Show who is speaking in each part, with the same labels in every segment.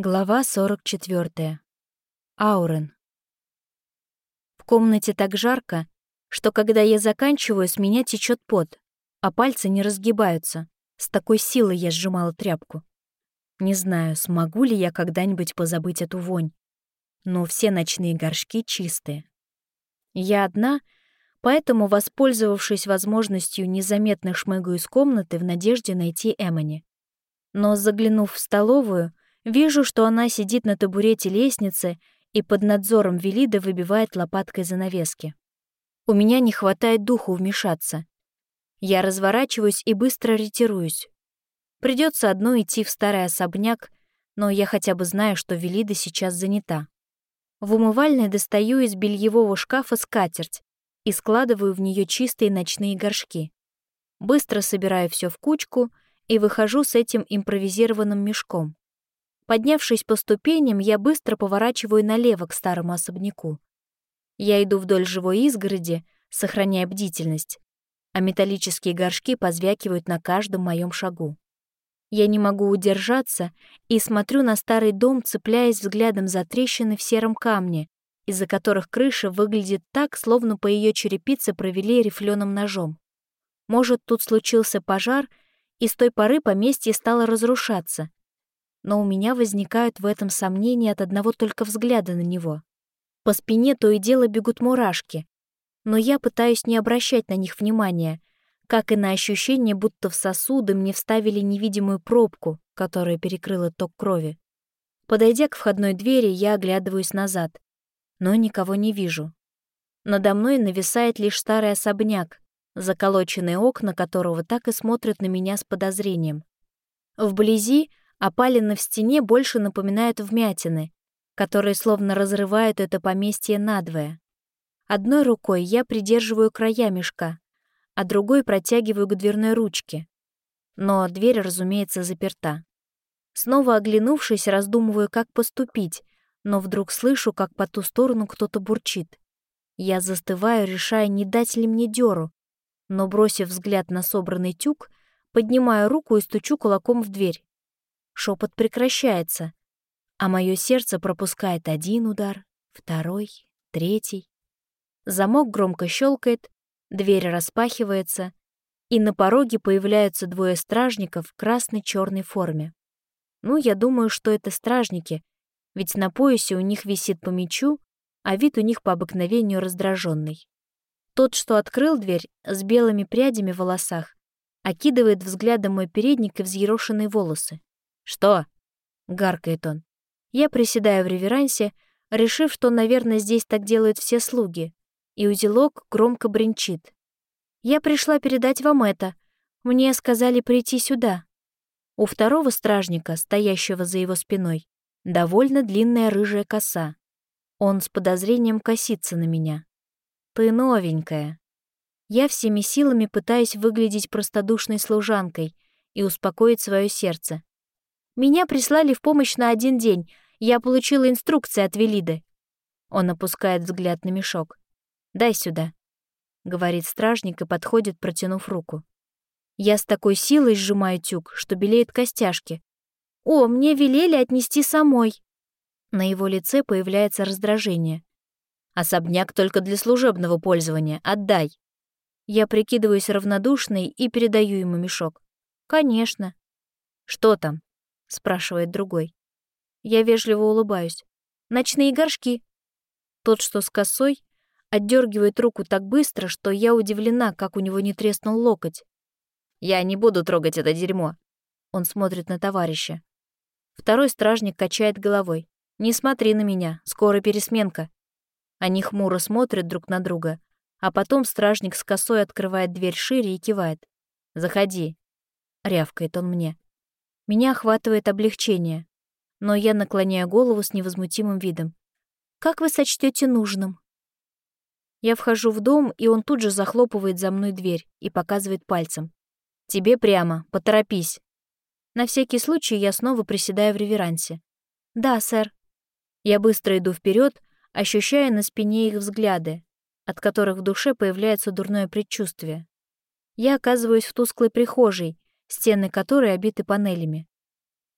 Speaker 1: Глава 44. Аурен. В комнате так жарко, что когда я заканчиваю, с меня течет пот, а пальцы не разгибаются. С такой силой я сжимала тряпку. Не знаю, смогу ли я когда-нибудь позабыть эту вонь, но все ночные горшки чистые. Я одна, поэтому, воспользовавшись возможностью, незаметно шмыгаю из комнаты в надежде найти Эмони. Но, заглянув в столовую, Вижу, что она сидит на табурете лестницы и под надзором Велиды выбивает лопаткой занавески. У меня не хватает духу вмешаться. Я разворачиваюсь и быстро ретируюсь. Придется одно идти в старый особняк, но я хотя бы знаю, что Велида сейчас занята. В умывальной достаю из бельевого шкафа скатерть и складываю в нее чистые ночные горшки. Быстро собираю все в кучку и выхожу с этим импровизированным мешком. Поднявшись по ступеням, я быстро поворачиваю налево к старому особняку. Я иду вдоль живой изгороди, сохраняя бдительность, а металлические горшки позвякивают на каждом моем шагу. Я не могу удержаться и смотрю на старый дом, цепляясь взглядом за трещины в сером камне, из-за которых крыша выглядит так, словно по ее черепице провели рифленым ножом. Может, тут случился пожар, и с той поры поместье стало разрушаться, но у меня возникают в этом сомнения от одного только взгляда на него. По спине то и дело бегут мурашки, но я пытаюсь не обращать на них внимания, как и на ощущение, будто в сосуды мне вставили невидимую пробку, которая перекрыла ток крови. Подойдя к входной двери, я оглядываюсь назад, но никого не вижу. Надо мной нависает лишь старый особняк, заколоченные окна которого так и смотрят на меня с подозрением. Вблизи Опалины в стене больше напоминают вмятины, которые словно разрывают это поместье надвое. Одной рукой я придерживаю края мешка, а другой протягиваю к дверной ручке. Но дверь, разумеется, заперта. Снова оглянувшись, раздумываю, как поступить, но вдруг слышу, как по ту сторону кто-то бурчит. Я застываю, решая, не дать ли мне дёру, но, бросив взгляд на собранный тюк, поднимаю руку и стучу кулаком в дверь. Шепот прекращается, а мое сердце пропускает один удар, второй, третий. Замок громко щелкает, дверь распахивается, и на пороге появляются двое стражников в красной-черной форме. Ну, я думаю, что это стражники, ведь на поясе у них висит по мечу, а вид у них по обыкновению раздраженный. Тот, что открыл дверь, с белыми прядями в волосах, окидывает взглядом мой передник и взъерошенные волосы. «Что?» — гаркает он. Я приседаю в реверансе, решив, что, наверное, здесь так делают все слуги, и узелок громко бренчит. «Я пришла передать вам это. Мне сказали прийти сюда». У второго стражника, стоящего за его спиной, довольно длинная рыжая коса. Он с подозрением косится на меня. «Ты новенькая». Я всеми силами пытаюсь выглядеть простодушной служанкой и успокоить свое сердце. Меня прислали в помощь на один день. Я получила инструкции от Велиды. Он опускает взгляд на мешок. «Дай сюда», — говорит стражник и подходит, протянув руку. Я с такой силой сжимаю тюк, что белеют костяшки. «О, мне велели отнести самой!» На его лице появляется раздражение. «Особняк только для служебного пользования. Отдай!» Я прикидываюсь равнодушной и передаю ему мешок. «Конечно». «Что там?» — спрашивает другой. Я вежливо улыбаюсь. «Ночные горшки». Тот, что с косой, отдергивает руку так быстро, что я удивлена, как у него не треснул локоть. «Я не буду трогать это дерьмо». Он смотрит на товарища. Второй стражник качает головой. «Не смотри на меня, скоро пересменка». Они хмуро смотрят друг на друга, а потом стражник с косой открывает дверь шире и кивает. «Заходи», — рявкает он мне. Меня охватывает облегчение, но я наклоняю голову с невозмутимым видом. «Как вы сочтете нужным?» Я вхожу в дом, и он тут же захлопывает за мной дверь и показывает пальцем. «Тебе прямо, поторопись». На всякий случай я снова приседаю в реверансе. «Да, сэр». Я быстро иду вперед, ощущая на спине их взгляды, от которых в душе появляется дурное предчувствие. Я оказываюсь в тусклой прихожей, стены которой обиты панелями.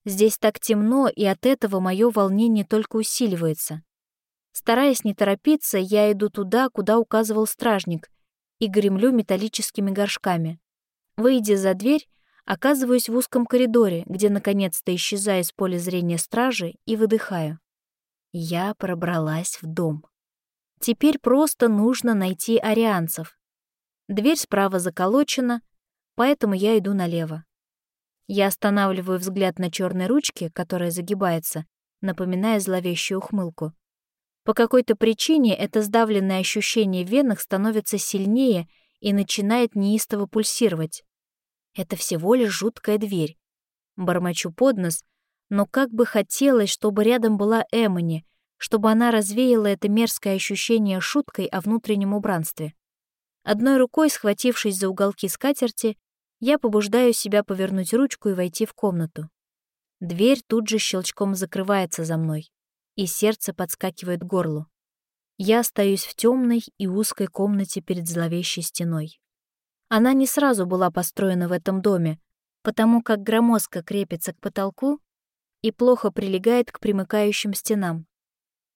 Speaker 1: Здесь так темно, и от этого мое волнение только усиливается. Стараясь не торопиться, я иду туда, куда указывал стражник, и гремлю металлическими горшками. Выйдя за дверь, оказываюсь в узком коридоре, где наконец-то исчезаю из поля зрения стражи и выдыхаю. Я пробралась в дом. Теперь просто нужно найти арианцев. Дверь справа заколочена, поэтому я иду налево. Я останавливаю взгляд на черной ручке, которая загибается, напоминая зловещую ухмылку. По какой-то причине это сдавленное ощущение в венах становится сильнее и начинает неистово пульсировать. Это всего лишь жуткая дверь. Бормочу под нос, но как бы хотелось, чтобы рядом была Эмони, чтобы она развеяла это мерзкое ощущение шуткой о внутреннем убранстве. Одной рукой, схватившись за уголки скатерти, я побуждаю себя повернуть ручку и войти в комнату. Дверь тут же щелчком закрывается за мной и сердце подскакивает к горлу. Я остаюсь в темной и узкой комнате перед зловещей стеной. Она не сразу была построена в этом доме, потому как громоздко крепится к потолку и плохо прилегает к примыкающим стенам.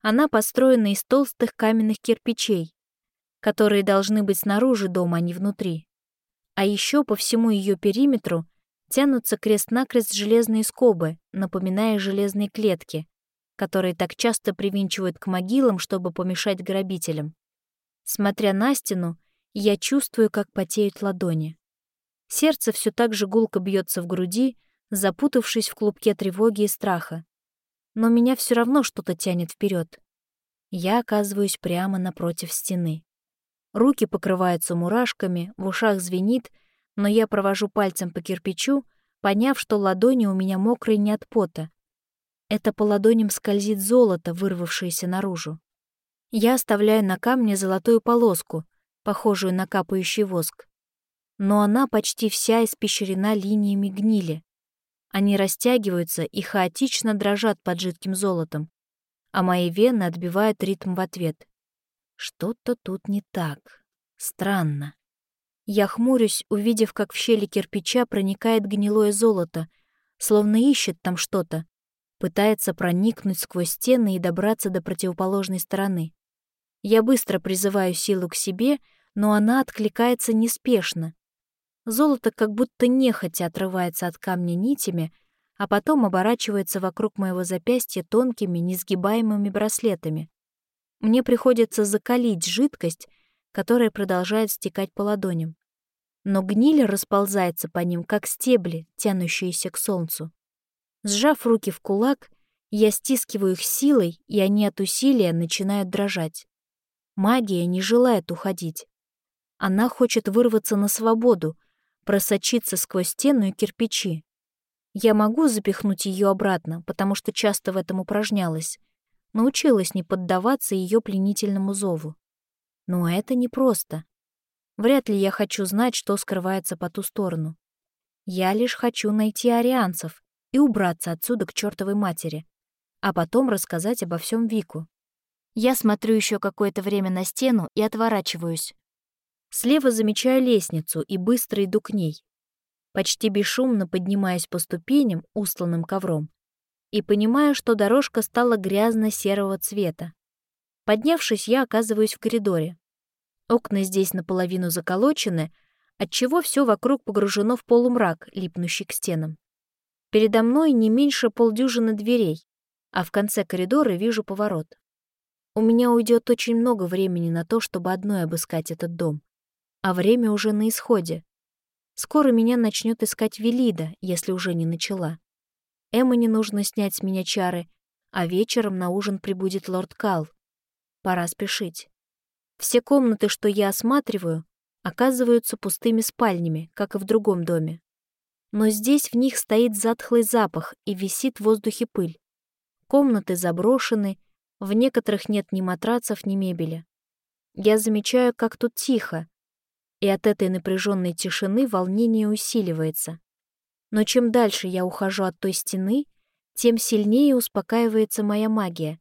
Speaker 1: Она построена из толстых каменных кирпичей, которые должны быть снаружи дома, а не внутри. А еще по всему ее периметру тянутся крест-накрест железные скобы, напоминая железные клетки, которые так часто привинчивают к могилам, чтобы помешать грабителям. Смотря на стену, я чувствую, как потеют ладони. Сердце все так же гулко бьется в груди, запутавшись в клубке тревоги и страха. Но меня все равно что-то тянет вперед. Я оказываюсь прямо напротив стены. Руки покрываются мурашками, в ушах звенит, но я провожу пальцем по кирпичу, поняв, что ладони у меня мокрые не от пота, это по ладоням скользит золото, вырвавшееся наружу. Я оставляю на камне золотую полоску, похожую на капающий воск. Но она почти вся испещрена линиями гнили. Они растягиваются и хаотично дрожат под жидким золотом, а мои вены отбивают ритм в ответ. Что-то тут не так. Странно. Я хмурюсь, увидев, как в щели кирпича проникает гнилое золото, словно ищет там что-то, пытается проникнуть сквозь стены и добраться до противоположной стороны. Я быстро призываю силу к себе, но она откликается неспешно. Золото как будто нехотя отрывается от камня нитями, а потом оборачивается вокруг моего запястья тонкими, несгибаемыми браслетами. Мне приходится закалить жидкость, которая продолжает стекать по ладоням. Но гниль расползается по ним, как стебли, тянущиеся к солнцу. Сжав руки в кулак, я стискиваю их силой, и они от усилия начинают дрожать. Магия не желает уходить. Она хочет вырваться на свободу, просочиться сквозь стену и кирпичи. Я могу запихнуть ее обратно, потому что часто в этом упражнялась. Научилась не поддаваться ее пленительному зову. Но это непросто. Вряд ли я хочу знать, что скрывается по ту сторону. Я лишь хочу найти арианцев, и убраться отсюда к чертовой матери, а потом рассказать обо всем Вику. Я смотрю еще какое-то время на стену и отворачиваюсь. Слева замечаю лестницу и быстро иду к ней. Почти бесшумно поднимаюсь по ступеням, устланным ковром, и понимаю, что дорожка стала грязно-серого цвета. Поднявшись, я оказываюсь в коридоре. Окна здесь наполовину заколочены, отчего все вокруг погружено в полумрак, липнущий к стенам. Передо мной не меньше полдюжины дверей, а в конце коридора вижу поворот. У меня уйдет очень много времени на то, чтобы одной обыскать этот дом. А время уже на исходе. Скоро меня начнет искать Велида, если уже не начала. Эмма не нужно снять с меня чары, а вечером на ужин прибудет лорд Кал. Пора спешить. Все комнаты, что я осматриваю, оказываются пустыми спальнями, как и в другом доме но здесь в них стоит затхлый запах и висит в воздухе пыль. Комнаты заброшены, в некоторых нет ни матрацев, ни мебели. Я замечаю, как тут тихо, и от этой напряженной тишины волнение усиливается. Но чем дальше я ухожу от той стены, тем сильнее успокаивается моя магия,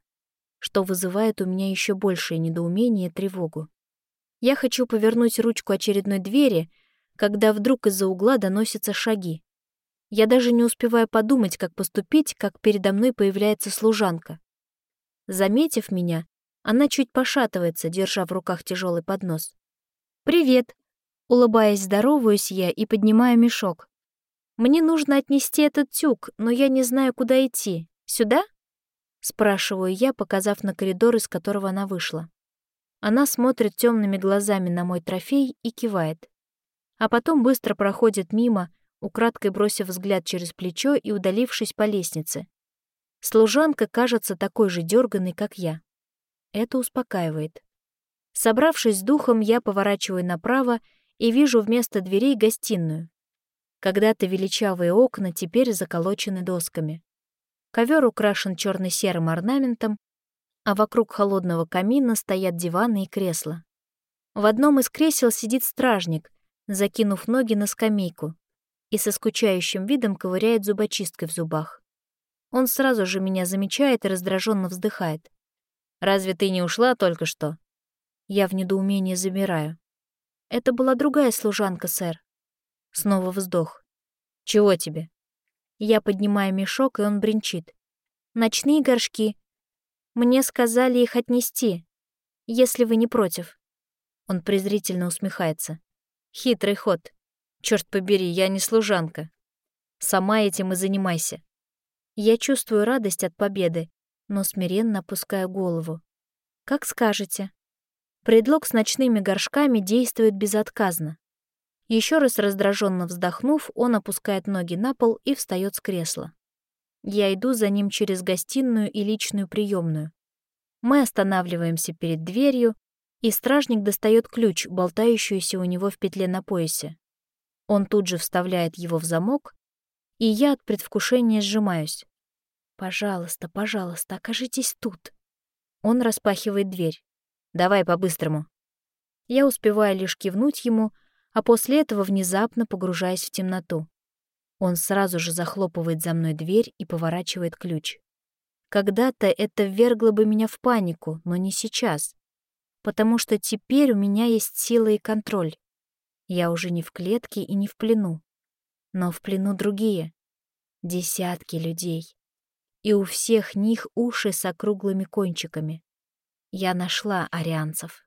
Speaker 1: что вызывает у меня еще большее недоумение и тревогу. Я хочу повернуть ручку очередной двери, когда вдруг из-за угла доносятся шаги. Я даже не успеваю подумать, как поступить, как передо мной появляется служанка. Заметив меня, она чуть пошатывается, держа в руках тяжелый поднос. «Привет!» Улыбаясь, здороваюсь я и поднимаю мешок. «Мне нужно отнести этот тюк, но я не знаю, куда идти. Сюда?» Спрашиваю я, показав на коридор, из которого она вышла. Она смотрит темными глазами на мой трофей и кивает. А потом быстро проходит мимо, украдкой бросив взгляд через плечо и удалившись по лестнице. Служанка кажется такой же дерганной, как я. Это успокаивает. Собравшись с духом, я поворачиваю направо и вижу вместо дверей гостиную. Когда-то величавые окна теперь заколочены досками. Ковер украшен черно-серым орнаментом, а вокруг холодного камина стоят диваны и кресла. В одном из кресел сидит стражник, закинув ноги на скамейку, и со скучающим видом ковыряет зубочисткой в зубах. Он сразу же меня замечает и раздраженно вздыхает. «Разве ты не ушла только что?» Я в недоумении замираю. «Это была другая служанка, сэр». Снова вздох. «Чего тебе?» Я поднимаю мешок, и он бренчит. «Ночные горшки. Мне сказали их отнести, если вы не против». Он презрительно усмехается. «Хитрый ход. Черт побери, я не служанка. Сама этим и занимайся. Я чувствую радость от победы, но смиренно опускаю голову. Как скажете. Предлог с ночными горшками действует безотказно. Еще раз раздраженно вздохнув, он опускает ноги на пол и встает с кресла. Я иду за ним через гостиную и личную приемную. Мы останавливаемся перед дверью, и стражник достает ключ, болтающийся у него в петле на поясе. Он тут же вставляет его в замок и я от предвкушения сжимаюсь. «Пожалуйста, пожалуйста, окажитесь тут». Он распахивает дверь. «Давай по-быстрому». Я успеваю лишь кивнуть ему, а после этого внезапно погружаясь в темноту. Он сразу же захлопывает за мной дверь и поворачивает ключ. Когда-то это ввергло бы меня в панику, но не сейчас. Потому что теперь у меня есть сила и контроль. Я уже не в клетке и не в плену но в плену другие. Десятки людей. И у всех них уши с округлыми кончиками. Я нашла арианцев.